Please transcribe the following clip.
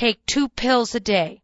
take two pills a day.